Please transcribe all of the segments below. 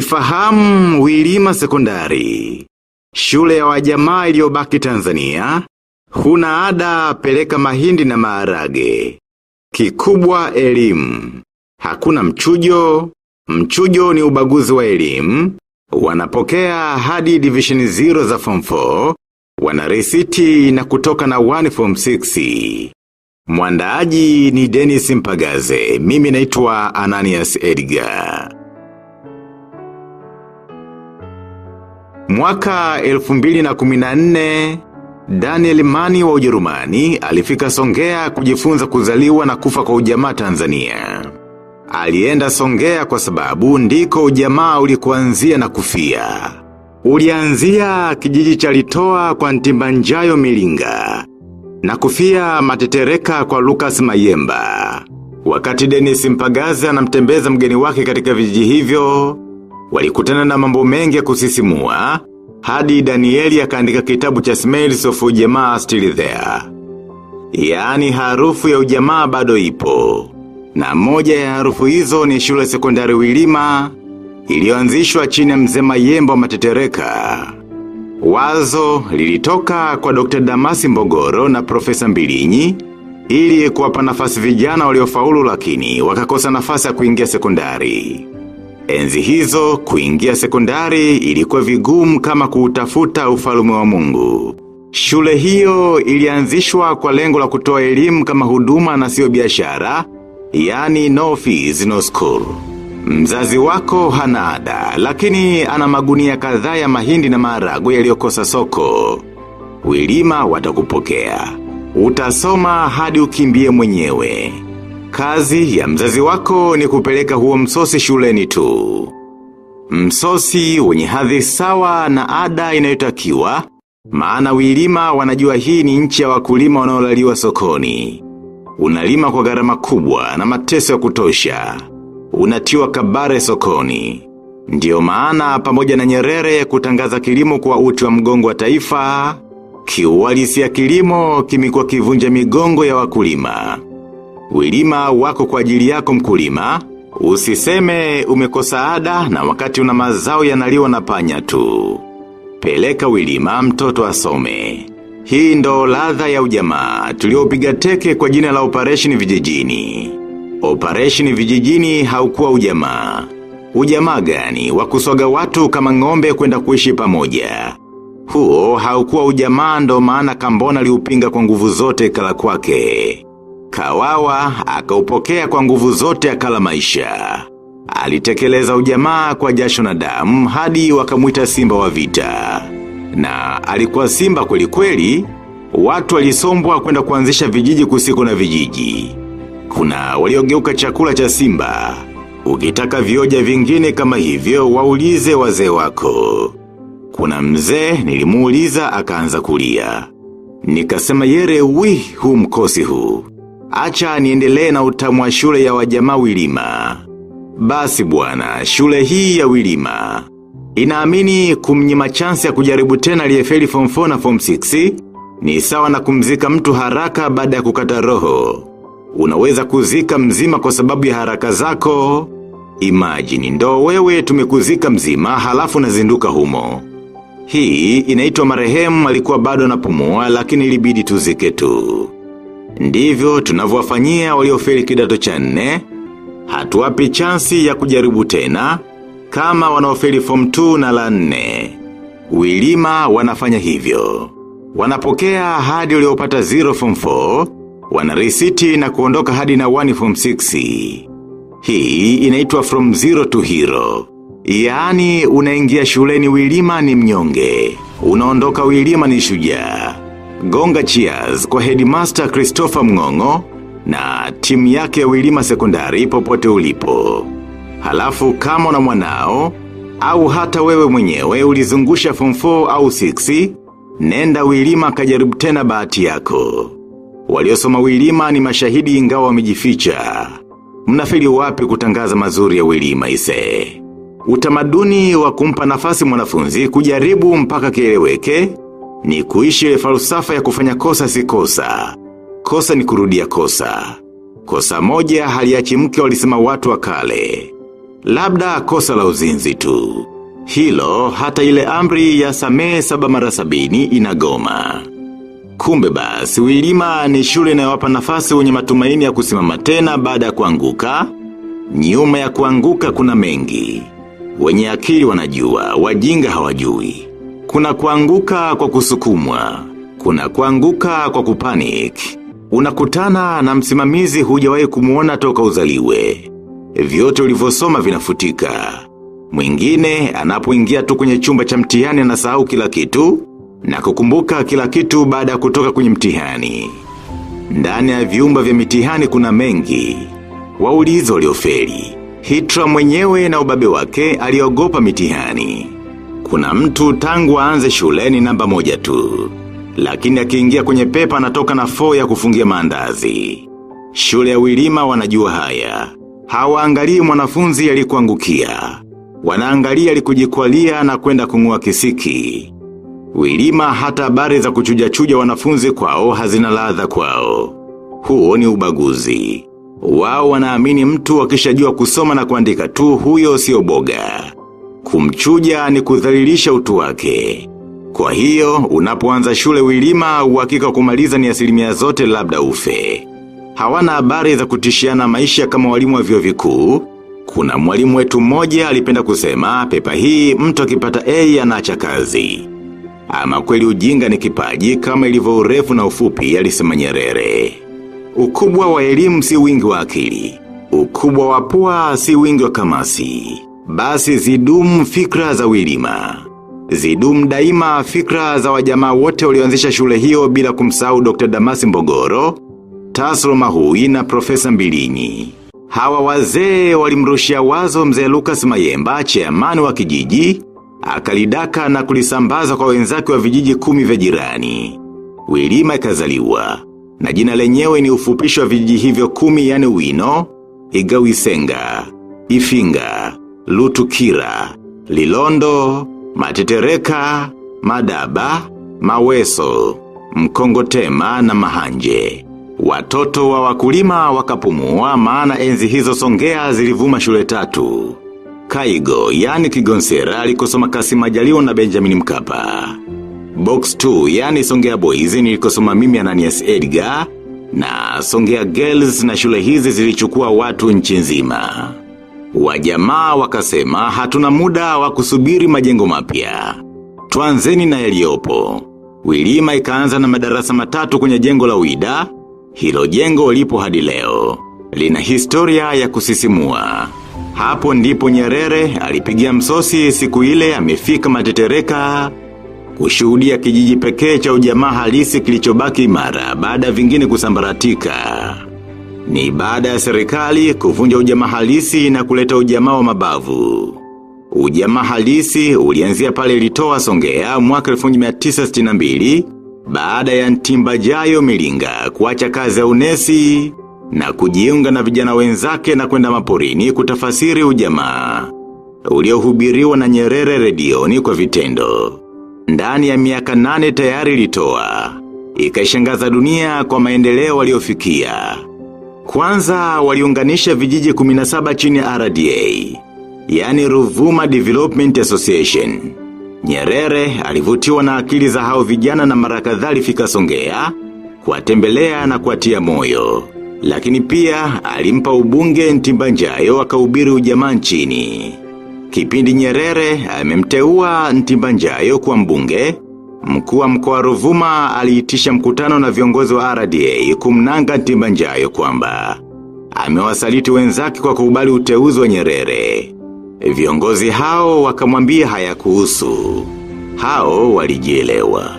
Ifahamu Wilima Sekondari. Shule ya wajamaa iliyobaki Tanzania. Huna ada peleka mahindi na maharage. Kikubwa elimu. Hakuna mchujo. Mchujo ni ubaguzi wa elimu. Wanapokea hadi division 0 za form 4. Wanaresiti na kutoka na 1 form 6. Mwandaaji ni Dennis Mpagaze. Mimi naitwa Ananias Edgar. Mwaka 2014, Daniel Mani wa ujerumani alifika Songea kujifunza kuzaliwa na kufa kwa ujamaa Tanzania. Alienda Songea kwa sababu ndiko ujamaa ulikuanzia na kufia. Ulianzia kijiji cha litoa kwa ntimbanjayo milinga. Na kufia matetereka kwa Lucas Mayemba. Wakati Dennis Mpagaze anamtembeza mgeni wake katika vijiji hivyo, walikutana na mambo mengi ya kusisimua, hadi Danieli akaandika kitabu cha Smells of Ujamaa Still There. Yaani harufu ya ujamaa bado ipo. Na moja ya harufu hizo ni shule sekondari wilima, iliyoanzishwa chini ya mzee Mayemba wa matetereka. Wazo lilitoka kwa Dr. Damasi Mbogoro na Profesa Mbilinyi, ili kuwapa nafasi vijana waliofaulu lakini wakakosa nafasi ya kuingia sekondari. Enzi hizo kuingia sekondari ilikuwa vigumu kama kuutafuta ufalume wa mungu. Shule hiyo ilianzishwa kwa lengo la kutoa elimu kama huduma na sio biashara, yani no fees no school. Mzazi wako hana ada, lakini ana magunia kadhaa ya mahindi na maharagwe yaliyokosa soko. Wilima watakupokea. Utasoma hadi ukimbie mwenyewe. Kazi ya mzazi wako ni kupeleka huo msosi shuleni tu. Msosi wenye hadhi sawa na ada inayotakiwa, maana wilima wanajua hii ni nchi ya wakulima wanaolaliwa sokoni. Unalima kwa gharama kubwa na mateso ya kutosha. Unatiwa kabare sokoni. Ndiyo maana pamoja na nyerere kutangaza kilimo kwa uti wa mgongo wa taifa, kiuhalisia kilimo kimekuwa kivunja migongo ya wakulima. Wilima wako kwa ajili yako mkulima, usiseme umekosa ada na wakati una mazao yanaliwa na panya tu. Peleka wilima mtoto asome. Hii ndo ladha ya ujamaa tuliopiga teke kwa jina la operation vijijini. Operation vijijini haukuwa ujamaa. Ujamaa gani wakusoga watu kama ng'ombe kwenda kuishi pamoja. Huo haukuwa ujamaa ndo maana kambona liupinga kwa nguvu zote kala kwake. Kawawa akaupokea kwa nguvu zote akala maisha. Alitekeleza ujamaa kwa jasho na damu hadi wakamuita simba wa vita. Na alikuwa simba kweli kweli, watu walisombwa kwenda kuanzisha vijiji kusiku na vijiji. Kuna waliogeuka chakula cha simba. Ukitaka vioja vingine kama hivyo waulize wazee wako. Kuna mzee nilimuuliza akaanza kulia. Nikasema yere wi huu mkosi huu. Acha niendelee na utamu wa shule ya wajamaa wilima. Basi bwana, shule hii ya wilima. Inaamini kumnyima chansi ya kujaribu tena aliyefeli form 4 na form 6 ni sawa na kumzika mtu haraka baada ya kukata roho. Unaweza kuzika mzima kwa sababu ya haraka zako. Imagine ndo wewe tumekuzika mzima halafu nazinduka humo. Hii inaitwa marehemu alikuwa bado anapumua lakini ilibidi tuzike tu. Ndivyo tunavyowafanyia waliofeli kidato cha nne, hatuwapi chansi ya kujaribu tena, kama wanaofeli form 2 na la nne Wilima wanafanya hivyo. Wanapokea hadi uliopata 0 form 4, wanarisiti na kuondoka hadi na 1 form 6. Hii inaitwa from 0 to hero. Yaani unaingia shuleni wilima ni mnyonge. Unaondoka wilima ni shujaa. Gonga cheers kwa headmaster Christopher Mngongo na timu yake ya wilima sekondari popote ulipo. Halafu kama na mwanao, au hata wewe mwenyewe ulizungusha form 4 au 6, nenda wilima kajaribu tena bahati yako. Waliosoma wilima ni mashahidi ingawa wamejificha. Mnafili wapi kutangaza mazuri ya wilima ise? Utamaduni wa kumpa nafasi mwanafunzi kujaribu mpaka kieleweke ni kuishi ile falsafa ya kufanya kosa si kosa. Kosa ni kurudia kosa. Kosa moja haliachi mke walisema watu wa kale. Labda kosa la uzinzi tu. Hilo hata ile amri ya samee saba mara sabini inagoma. Kumbe basi, wilima ni shule inayowapa nafasi wenye matumaini ya kusimama tena baada ya kuanguka. Nyuma ya kuanguka kuna mengi. Wenye akili wanajua, wajinga hawajui. Kuna kuanguka kwa kusukumwa. Kuna kuanguka kwa kupanik. Unakutana na msimamizi hujawahi kumuona toka uzaliwe. Vyote ulivyosoma vinafutika. Mwingine anapoingia tu kwenye chumba cha mtihani anasahau kila kitu na kukumbuka kila kitu baada ya kutoka kwenye mtihani. Ndani ya vyumba vya mitihani kuna mengi. Waulizo waliofeli. Hitra mwenyewe na ubabe wake aliogopa mitihani. Kuna mtu tangu aanze shuleni namba moja tu. Lakini akiingia kwenye pepa anatoka na fo ya kufungia maandazi. Shule ya wilima wanajua haya. Hawaangalii mwanafunzi alikuangukia. Wanaangalia alikujikwalia na kwenda kungua kisiki. Wilima hata habari za kuchuja-chuja wanafunzi kwao hazina ladha kwao. Huo ni ubaguzi. Wao wanaamini mtu akishajua kusoma na kuandika tu huyo sio boga. Kumchuja ni kudhalilisha utu wake. Kwa hiyo, unapoanza shule wilima uhakika kumaliza ni asilimia zote labda ufe. Hawana habari za kutishiana maisha kama walimu wa vio vikuu. Kuna mwalimu wetu mmoja alipenda kusema pepa hii mtu akipata A anaacha kazi. Ama kweli ujinga ni kipaji kama ilivyo urefu na ufupi alisema nyerere. Ukubwa wa elimu si wingi wa akili. Ukubwa wa pua si wingi wa kamasi. Basi zidumu fikra za wilima. Zidumu daima fikra za wajamaa wote walioanzisha shule hiyo bila kumsahau Dr. Damasi Mbogoro, Tasro Mahui na Profesa Mbilinyi. Hawa wazee walimrushia wazo mzee Lucas Mayemba, chairman wa kijiji, akalidaka na kulisambaza kwa wenzake wa vijiji kumi vya jirani. Wilima ikazaliwa, na jina lenyewe ni ufupisho wa vijiji hivyo kumi yani wino, igawisenga, ifinga, lutukira, lilondo, matetereka, madaba, maweso, mkongotema na mahanje. Watoto wa wakulima wakapumua maana enzi hizo songea zilivuma shule tatu. Kaigo, yani kigonsera, alikosoma kasi majaliwa na Benjamin Mkapa. Box 2, yani songea boys, nilikosoma mimi Ananias Edgar, na songea girls na shule hizi zilichukua watu nchi nzima. Wajamaa wakasema hatuna muda wa kusubiri majengo mapya. Tuanzeni na yaliyopo. Wilima ikaanza na madarasa matatu kwenye jengo la uida hilo jengo lipo hadi leo. Lina historia ya kusisimua. Hapo ndipo nyerere alipigia msosi siku ile amefika matetereka kushuhudia kijiji pekee cha ujamaa halisi kilichobaki imara baada vingine kusambaratika. Ni baada ya serikali kuvunja ujamaa halisi na kuleta ujamaa wa mabavu. Ujamaa halisi ulianzia pale litoa songea mwaka 1962 baada ya ntimba jayo milinga kuacha kazi ya unesi na kujiunga na vijana wenzake na kwenda maporini kutafasiri ujamaa. Uliohubiriwa na nyerere redioni kwa vitendo. Ndani ya miaka nane tayari litoa. Ikaishangaza dunia kwa maendeleo waliofikia. Kwanza waliunganisha vijiji 17 chini RDA. Yani Ruvuma Development Association. Nyerere alivutiwa na akili za hao vijana na mara kadhaa alifika songea, kuwatembelea na kuatia moyo. Lakini pia alimpa ubunge ntimbanjayo akaubiri ujamaa nchini. Kipindi nyerere amemteua ntimbanjayo kwa mbunge, mkuu wa mkoa Ruvuma aliitisha mkutano na viongozi wa RDA kumnanga Timbanjayo kwamba amewasaliti wenzake kwa kukubali uteuzi wa nyerere. Viongozi hao wakamwambia haya kuhusu. Hao walijielewa.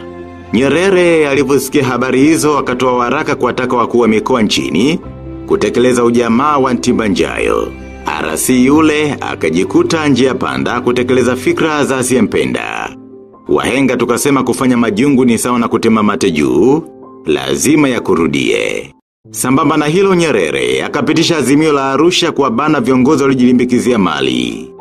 Nyerere alivyosikia habari hizo akatoa waraka kuwataka wakuu wa mikoa nchini kutekeleza ujamaa wa Timbanjayo. Arasi yule akajikuta njia panda kutekeleza fikra za asiyempenda. Wahenga tukasema kufanya majungu ni sawa na kutema mate juu, lazima ya kurudie. Sambamba na hilo nyerere, akapitisha azimio la arusha kwa bana viongozi walijilimbikizia mali.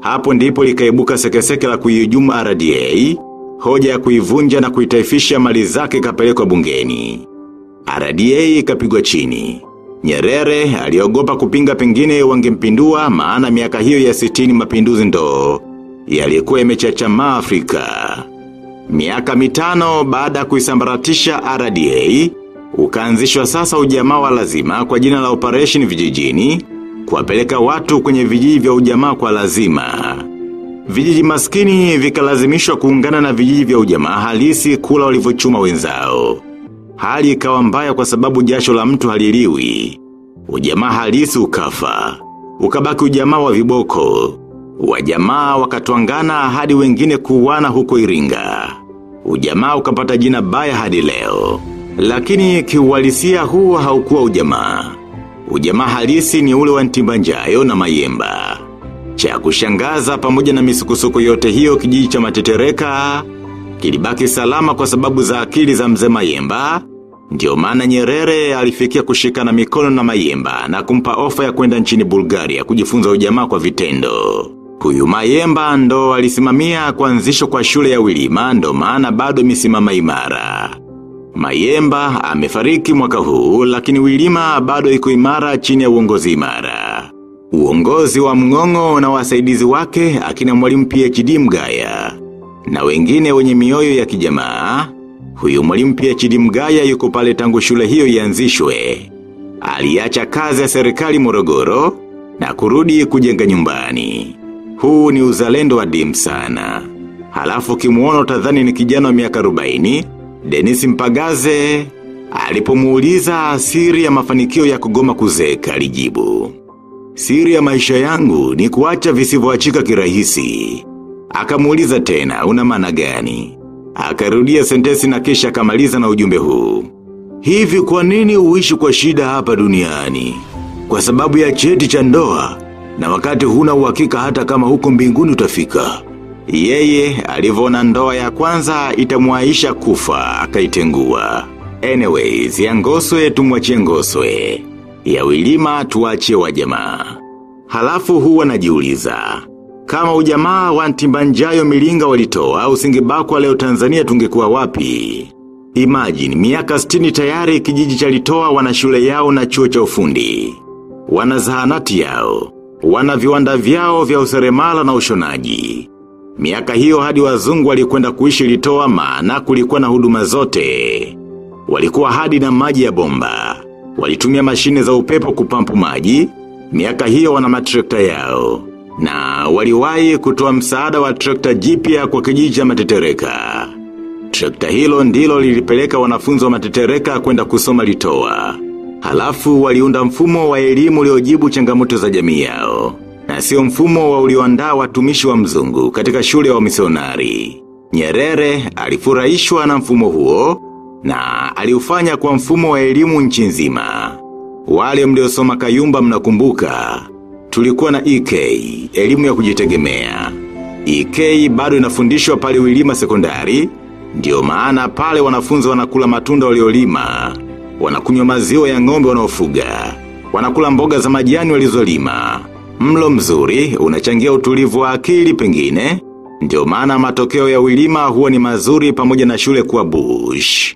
Hapo ndipo likaibuka sekeseke la kuihujumu RDA, hoja ya kuivunja na kuitaifisha mali zake kapelekwa bungeni. RDA ikapigwa chini. Nyerere aliogopa kupinga pengine wangempindua maana miaka hiyo ya sitini mapinduzi ndo yalikuwa yamechachamaa Afrika. Miaka mitano baada ya kuisambaratisha RDA, ukaanzishwa sasa ujamaa wa lazima kwa jina la Operation Vijijini, kuwapeleka watu kwenye vijiji vya ujamaa kwa lazima. Vijiji maskini vikalazimishwa kuungana na vijiji vya ujamaa halisi kula walivyochuma wenzao. Hali ikawa mbaya kwa sababu jasho la mtu haliliwi. Ujamaa halisi ukafa. Ukabaki ujamaa wa viboko. Wajamaa wakatwangana hadi wengine kuwana huko iringa. Ujamaa ukapata jina baya hadi leo. Lakini kiuhalisia huo haukuwa ujamaa. Ujamaa halisi ni ule wa ntimbanjayo na mayemba. Cha kushangaza pamoja na misukusuku yote hiyo kijiji cha matetereka, kilibaki salama kwa sababu za akili za mzee Mayemba, ndiyo maana Nyerere alifikia kushika na mikono na Mayemba na kumpa ofa ya kwenda nchini Bulgaria kujifunza ujamaa kwa vitendo. Huyu Mayemba ndo alisimamia kuanzishwa kwa shule ya Wilima ndo maana bado misimama imara. Mayemba amefariki mwaka huu lakini Wilima bado iko imara chini ya uongozi imara. Uongozi wa mngongo na wasaidizi wake akina mwalimu PhD Mgaya. Na wengine wenye mioyo ya kijamaa, huyu mwalimu PhD Mgaya yuko pale tangu shule hiyo ianzishwe. Aliacha kazi ya serikali Morogoro na kurudi kujenga nyumbani. Huu ni uzalendo wa dim sana. Halafu kimuono utadhani ni kijana wa miaka 40, Dennis Mpagaze alipomuuliza siri ya mafanikio ya kugoma kuzeka alijibu. Siri ya maisha yangu ni kuacha visivyoachika kirahisi. Akamuuliza tena, una maana gani? Akarudia sentesi na kisha akamaliza na ujumbe huu. Hivi kwa nini uishi kwa shida hapa duniani? Kwa sababu ya cheti cha ndoa, na wakati huna uhakika hata kama huko mbinguni utafika. Yeye, alivona ndoa ya kwanza itamwaisha kufa, akaitengua. Anyways, ya ngoswe tumwachie ngoswe. Ya wilima tuwachie wa jamaa. Halafu huwa najiuliza. Kama ujamaa wa ntimbanjayo milinga walitoa, usingebakwa leo Tanzania tungekuwa wapi? Imagine, miaka 60 tayari kijiji cha litoa wana shule yao na chuo cha ufundi. Wana zahanati yao. Wana viwanda vyao vya useremala na ushonaji. Miaka hiyo hadi wazungu walikwenda kuishi litoa maana kulikuwa na huduma zote. Walikuwa hadi na maji ya bomba. Walitumia mashine za upepo kupampu maji, miaka hiyo wana matrekta yao. Na waliwahi kutoa msaada wa trekta jipya kwa kijiji cha matetereka. Trekta hilo ndilo lilipeleka wanafunzi wa matetereka kwenda kusoma litoa. Halafu waliunda mfumo wa elimu uliojibu changamoto za jamii yao. Na sio mfumo wa ulioandaa watumishi wa mzungu katika shule wa misionari. Nyerere alifurahishwa na mfumo huo na aliufanya kwa mfumo wa elimu nchi nzima. Wale mliosoma kayumba mnakumbuka. Tulikuwa na EK, elimu ya kujitegemea. EK bado inafundishwa pale wilima sekondari, ndio maana pale wanafunzi wanakula matunda waliolima, wanakunywa maziwa ya ng'ombe wanaofuga, wanakula mboga za majani walizolima. Mlo mzuri, unachangia utulivu wa akili pengine, ndio maana matokeo ya wilima huwa ni mazuri pamoja na shule kuwa bush.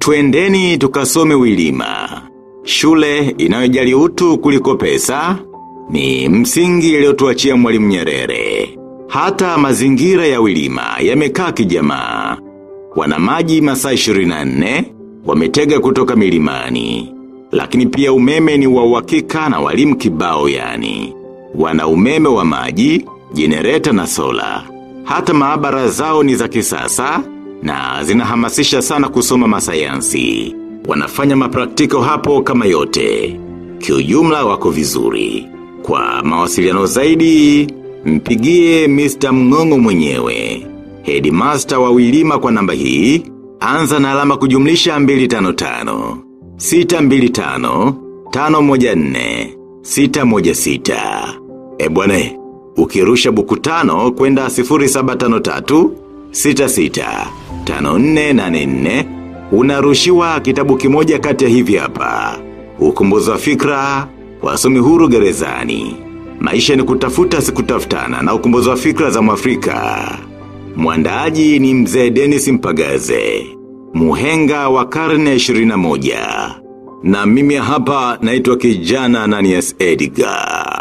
Twendeni tukasome wilima. Shule inayojali utu kuliko pesa ni msingi iliyotuachia mwalimu Nyerere. Hata mazingira ya wilima yamekaa kijamaa. Wana maji masaa 24 wametega kutoka milimani. Lakini pia umeme ni wa uhakika na walimu kibao yani. Wana umeme wa maji, jenereta na sola. Hata maabara zao ni za kisasa na zinahamasisha sana kusoma masayansi. Wanafanya mapraktiko hapo kama yote. Kiujumla wako vizuri. Kwa mawasiliano zaidi, mpigie Mr. Mngongo mwenyewe. Headmaster wa wilima kwa namba hii, anza na alama kujumlisha 255. 625, 514, 616. E bwane, ukirusha buku tano kwenda 0753, 66, 5484, unarushiwa kitabu kimoja kati ya hivi hapa. Ukumbuzi wa fikra, wasomi huru gerezani. Maisha ni kutafuta sikutafutana na ukumbuzi wa fikra za mwafrika. Mwandaaji ni mzee Dennis Mpagaze. Muhenga wa karne 21. Na mimi hapa naitwa kijana Ananias Edgar.